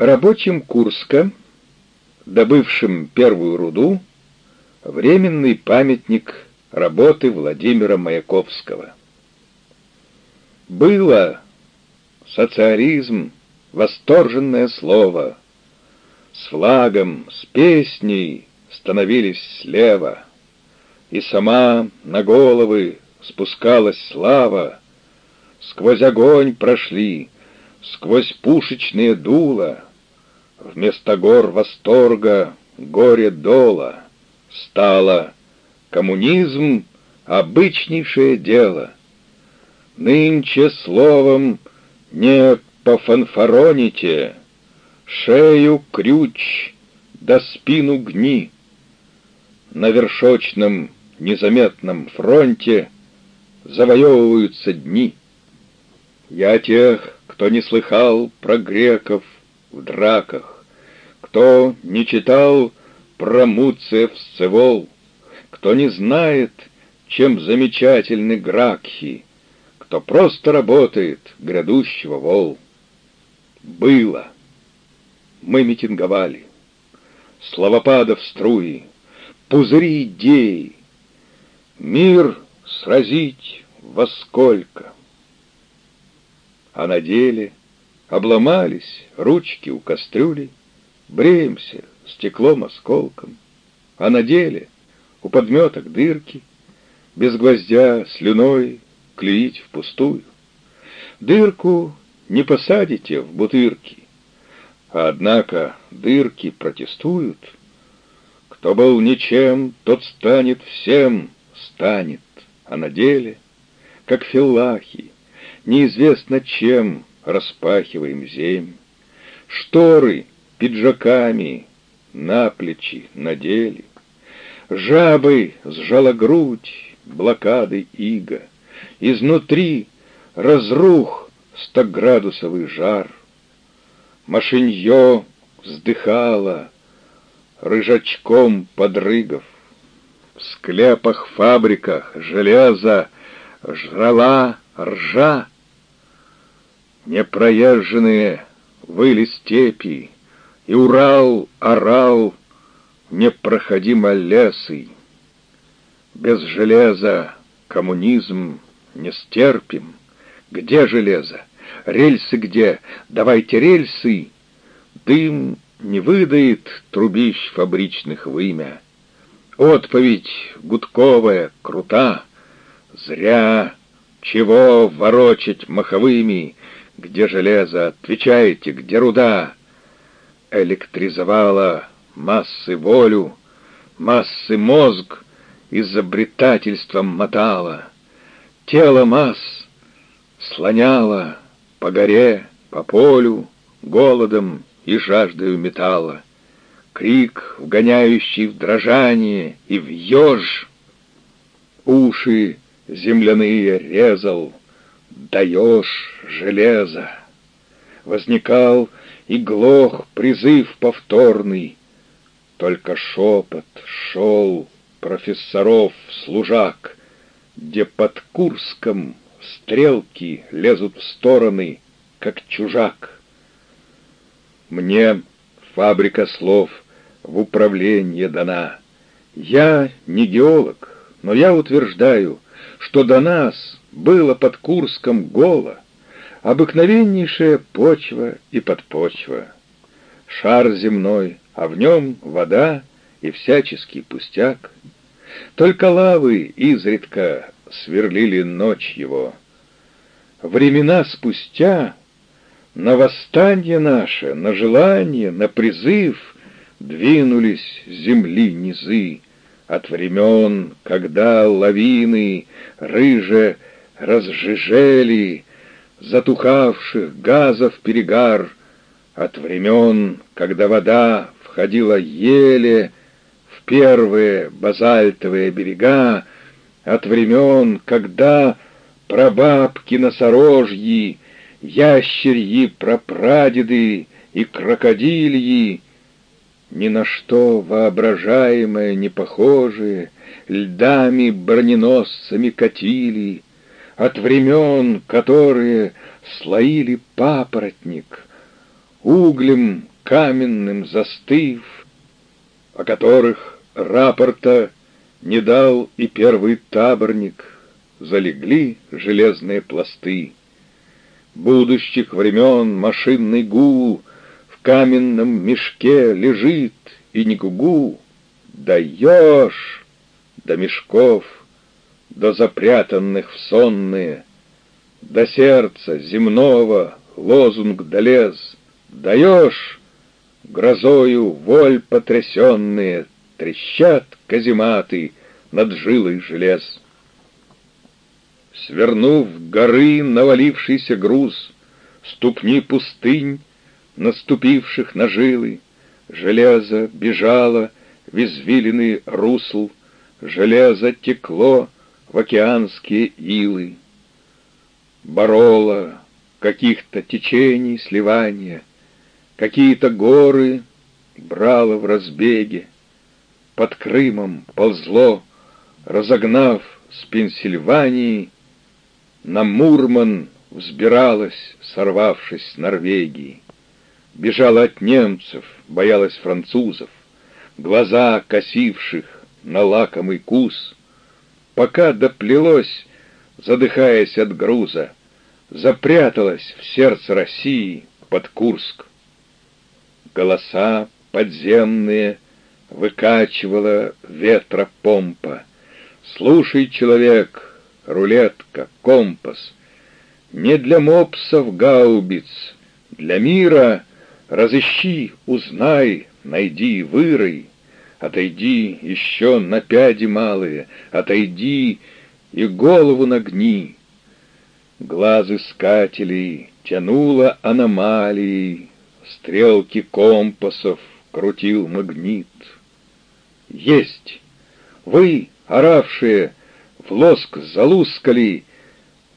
Рабочим Курска, добывшим первую руду, временный памятник работы Владимира Маяковского. Было социализм, восторженное слово, с флагом, с песней становились слева, и сама на головы спускалась слава, сквозь огонь прошли, сквозь пушечные дула, вместо гор восторга горе дола стало коммунизм — обычнейшее дело. Нынче словом не пофанфароните, шею крюч да спину гни. На вершочном незаметном фронте завоевываются дни. Я тех, кто не слыхал про греков в драках, кто не читал про Муцев Сцевол, кто не знает, чем замечательны гракхи, кто просто работает грядущего вол. Было. Мы митинговали. Словопадов струи, пузыри идей. Мир сразить во сколько? А на деле обломались ручки у кастрюли, бреемся стеклом осколком, а на деле у подметок дырки, без гвоздя слюной клеить впустую. Дырку не посадите в бутырки, однако дырки протестуют. Кто был ничем, тот станет всем, станет, а на деле, как филлахи, неизвестно чем распахиваем земь. Шторы пиджаками на плечи надели. Жабы сжала грудь, блокады ига. Изнутри разрух стоградусовый жар. Машинье вздыхало, рыжачком подрыгов. В склепах, фабриках железо жрала ржа. Непроезженные выли степи, и Урал орал непроходимо лесый. Без железа коммунизм не стерпим. Где железо? Рельсы где? Давайте рельсы. Дым не выдает трубищ фабричных вымя. Отповедь гудковая, крута. Зря чего ворочать маховыми? Где железо? Отвечайте, где руда? Электризовала массы волю, массы мозг изобретательством мотала. Тело масс слоняло по горе, по полю, голодом и жаждою металла. Крик, вгоняющий в дрожание и в еж, уши земляные резал, даешь железо. Возникал и глох призыв повторный, только шепот шел профессоров служак, где под Курском стрелки лезут в стороны, как чужак. Мне фабрика слов в управление дана. Я не геолог, но я утверждаю, что до нас было под Курском голо, обыкновеннейшая почва и подпочва. Шар земной, а в нем вода и всяческий пустяк. Только лавы изредка сверлили ночь его. Времена спустя на восстание наше, на желание, на призыв двинулись земли низы, от времен, когда лавины рыже разжижели затухавших газов перегар, от времен, когда вода входила еле в первые базальтовые берега, от времен, когда прабабки носорожьи, ящерьи прапрадеды и крокодильи ни на что воображаемое не похожие, льдами броненосцами катили, от времен, которые слоили папоротник, углем каменным застыв, о которых рапорта не дал и первый таборник, залегли железные пласты. Будущих времен машинный гул в каменном мешке лежит, и не гугу, даешь до мешков, до запрятанных в сонные, до сердца земного лозунг долез, даешь грозою воль потрясенные, трещат казематы над жилой желез. Свернув горы навалившийся груз, Ступни пустынь, наступивших на жилы, Железо бежало в извилины русл, Железо текло в океанские илы. Бороло каких-то течений сливания, Какие-то горы брало в разбеге, Под Крымом ползло, разогнав с Пенсильвании, На Мурман взбиралась, сорвавшись с Норвегии. Бежала от немцев, боялась французов, Глаза косивших на лакомый кус, Пока доплелось, задыхаясь от груза, Запряталась в сердце России под Курск. Голоса подземные выкачивала ветра помпа. Слушай, человек, рулетка, компас, Не для мопсов гаубиц, для мира Разыщи, узнай, найди, вырой, Отойди еще на пяди малые, Отойди и голову нагни. Глаз искателей тянуло аномалии, Стрелки компасов крутил магнит. Есть! Вы, оравшие, в лоск залускали,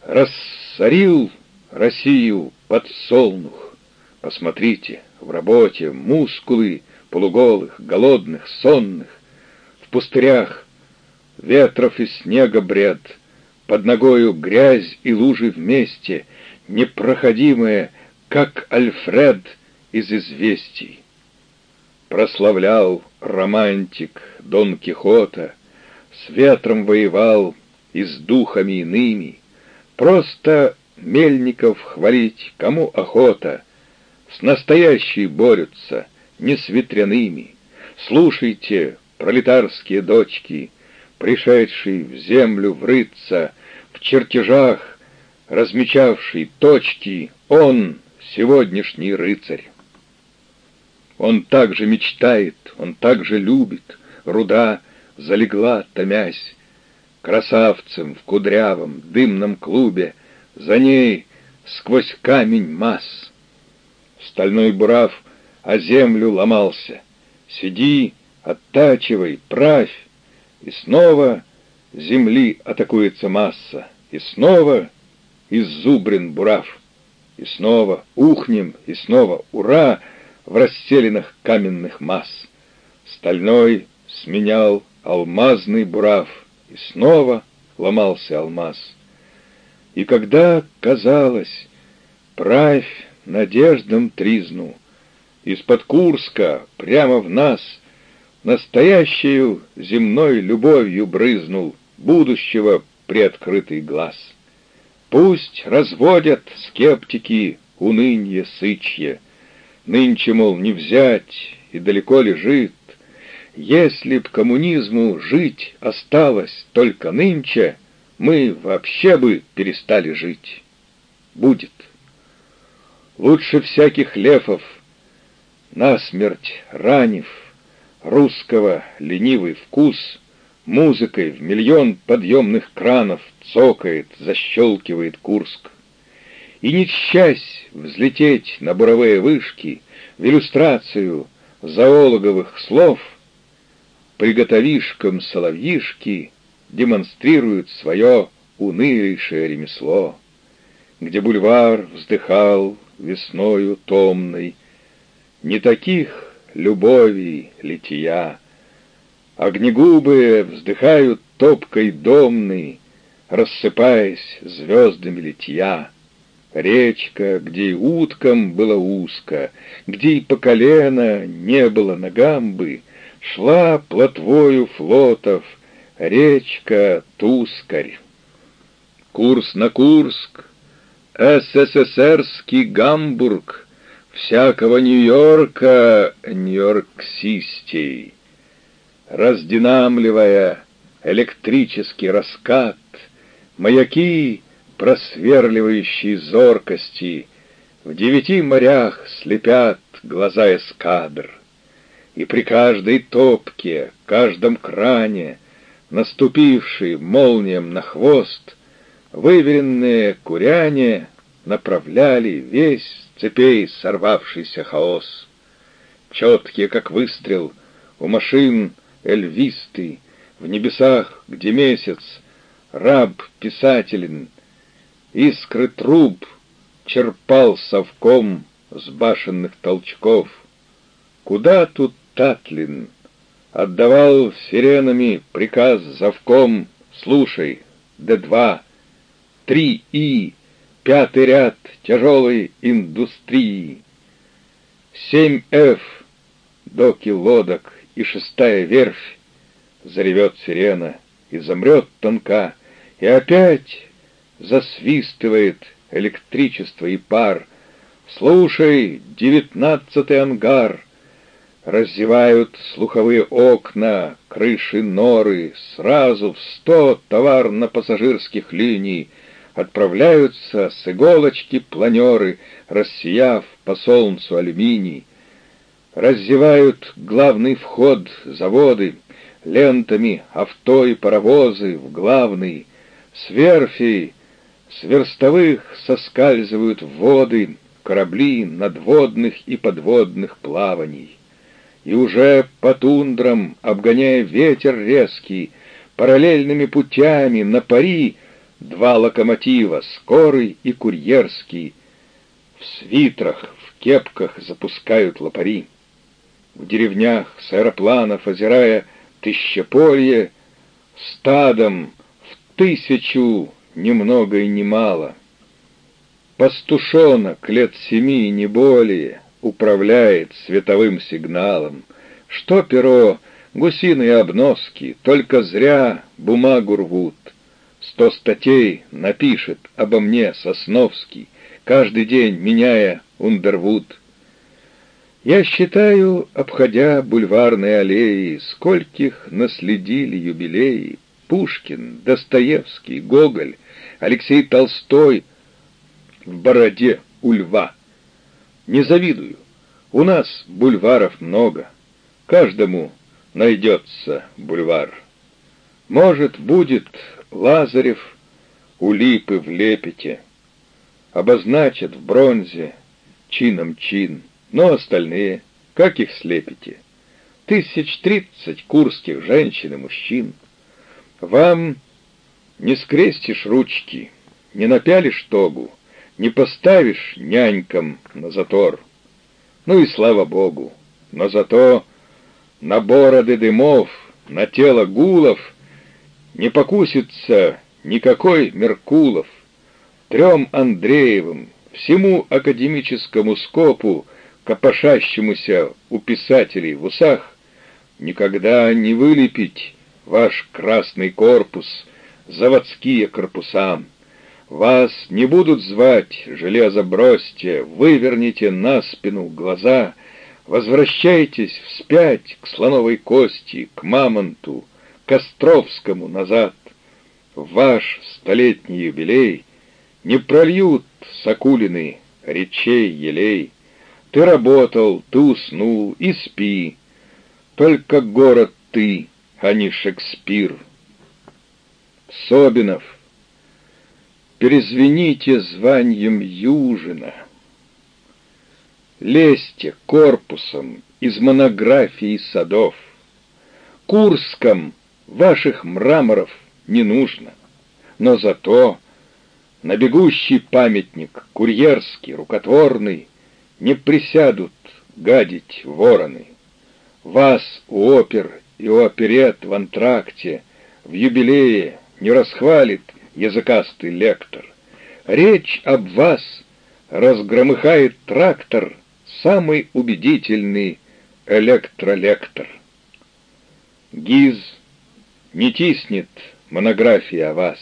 Рассорил Россию под солнух. Посмотрите, в работе мускулы полуголых, голодных, сонных, В пустырях ветров и снега бред, Под ногою грязь и лужи вместе, Непроходимые, как Альфред — из известий. Прославлял романтик Дон Кихота, С ветром воевал и с духами иными. Просто мельников хвалить кому охота, С настоящей борются, не с ветряными. Слушайте, пролетарские дочки, Пришедшие в землю врыться, В чертежах размечавший точки, Он — сегодняшний рыцарь. Он также мечтает, он также любит, руда залегла, томясь. Красавцем в кудрявом дымном клубе за ней сквозь камень масс. Стальной бурав о землю ломался. Сиди, оттачивай, правь, и снова земли атакуется масса, и снова иззубрен бурав, и снова ухнем, и снова ура — в расселенных каменных масс. Стальной сменял алмазный бурав, и снова ломался алмаз. И когда, казалось, правь надеждам тризну, из-под Курска прямо в нас настоящую земной любовью брызнул будущего приоткрытый глаз. Пусть разводят скептики унынье сычье, Нынче, мол, не взять и далеко лежит. Если б коммунизму жить осталось только нынче, мы вообще бы перестали жить. Будет. Лучше всяких лефов, насмерть ранив, русского ленивый вкус, музыкой в миллион подъемных кранов цокает, защелкивает Курск. И не счасть взлететь на буровые вышки в иллюстрацию зоологовых слов, приготовишкам соловьишки демонстрируют свое унылейшее ремесло, где бульвар вздыхал весною томной, не таких любовей лития, огнегубые вздыхают топкой домной, рассыпаясь звездами литья. речка, где и уткам было узко, где и по колено не было ногам бы, шла плотвою флотов речка Тускарь. Курс на Курск, СССРский Гамбург, всякого Нью-Йорка Нью-Йорксистей. Раздинамливая электрический раскат, маяки, просверливающие зоркости, в девяти морях слепят глаза эскадр. И при каждой топке, каждом кране, наступивший молнием на хвост, выверенные куряне направляли весь цепей сорвавшийся хаос. Четкие, как выстрел, у машин эльвисты, в небесах, где месяц, раб писателен, искры труб черпал совком с башенных толчков. Куда тут Татлин? Отдавал сиренами приказ завком, слушай, Д-2, три И, пятый ряд тяжелой индустрии. Семь Ф, доки лодок и шестая верфь, заревет сирена и замрет тонка, и опять засвистывает электричество и пар. Слушай, девятнадцатый ангар, Раздевают слуховые окна, крыши норы, Сразу в сто товарно-пассажирских линий Отправляются с иголочки планеры, Рассияв по солнцу алюминий. Раздевают главный вход заводы, Лентами авто и паровозы в главный, С верфей, с верстовых соскальзывают воды Корабли надводных и подводных плаваний. И уже по тундрам, обгоняя ветер резкий, Параллельными путями на пари Два локомотива, скорый и курьерский, В свитрах, в кепках запускают лопари. В деревнях с аэропланов, озирая тысячеполье, Стадом в тысячу ни много и ни мало. Пастушонок лет семи, не более, Управляет световым сигналом. Что перо, гусиные обноски, Только зря бумагу рвут. Сто статей напишет обо мне Сосновский, Каждый день меняя Ундервуд. Я считаю, обходя бульварные аллеи, Скольких наследили юбилеи Пушкин, Достоевский, Гоголь, Алексей Толстой в бороде у льва. Не завидую. У нас бульваров много. Каждому найдется бульвар. Может, будет Лазарев у липы в лепете. Обозначат в бронзе чином чин, но остальные, как их слепите? Тысяч тридцать курских женщин и мужчин. Вам не скрестишь ручки, не напялишь тогу, не поставишь нянькам на затор. Ну и слава богу, но зато на бороды дымов, на тело гулов не покусится никакой Меркулов. Трем Андреевым, всему академическому скопу, копошащемуся у писателей в усах, никогда не вылепить ваш красный корпус, заводские корпуса. Вас не будут звать, железо бросьте, выверните на спину глаза, возвращайтесь вспять к слоновой кости, к мамонту, к Островскому назад. ваш столетний юбилей не прольют сокулины речей елей. Ты работал, ты уснул и спи, только город ты, а не Шекспир. Собинов, перезвените званием Южина. Лезьте корпусом из монографий садов. Курском ваших мраморов не нужно, но зато на бегущий памятник, курьерский, рукотворный, не присядут гадить вороны. Вас у опер и у оперет в антракте в юбилее не расхвалит языкастый лектор. Речь об вас разгромыхает трактор, самый убедительный электролектор. ГИЗ не тиснет монография о вас,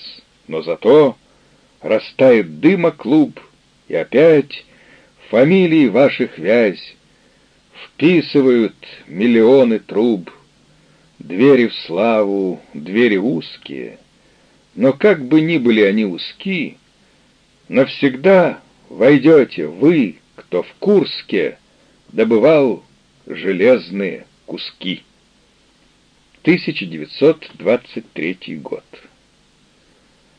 но зато растает дыма клуб, и опять фамилии ваших вязь вписывают миллионы труб. Двери в славу, двери узкие, но как бы ни были они узки, навсегда войдете вы, кто в Курске добывал железные куски. 1923 год.